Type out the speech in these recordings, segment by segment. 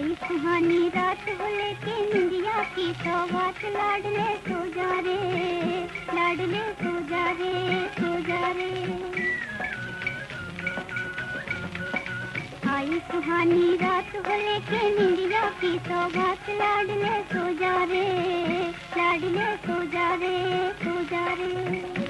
आई सुहानी रात हो के निंदिया की तो सौगात लाडले सो जा रे, लाडले सो जा रे, सो जा रे। आई सुहानी रात हो के निंदिया की तो सौगात लाडले सो जा रे, लाडले सो जा रे, सो जा रे।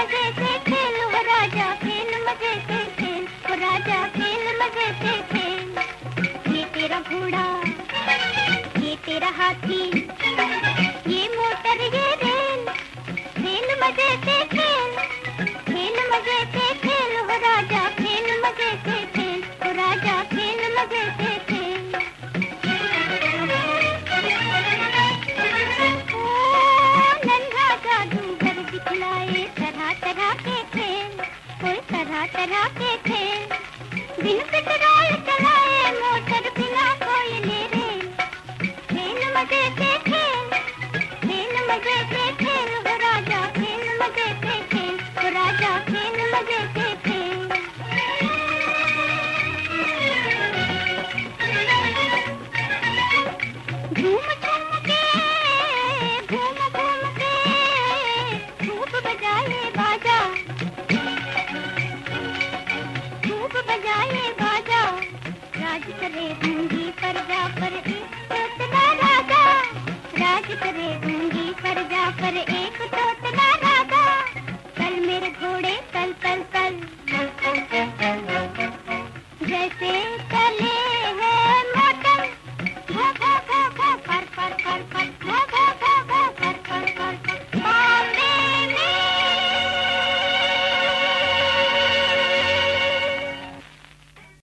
मज़े से खेल, वो राजा खेल, मज़े से खेल राजा खेल, मज़े से खेल। ये तेरा घोड़ा, ये तेरा हाथी, ये मोटर, ये रेल खेल मज़े से तरह के कोई तरह तरह के बिन पेट्रोल चलाए मोटर बिना कोई ले रे खेल मज़े के खेल खेल मज़े के खेल राजा खेल मज़े के खेल राजा खेल मज़े के के घूम घूम के धूप बजाए बजाए बाजा। राज करे गूँगी परजा पर एक राजा। राज करे गूँगी परजा पर एक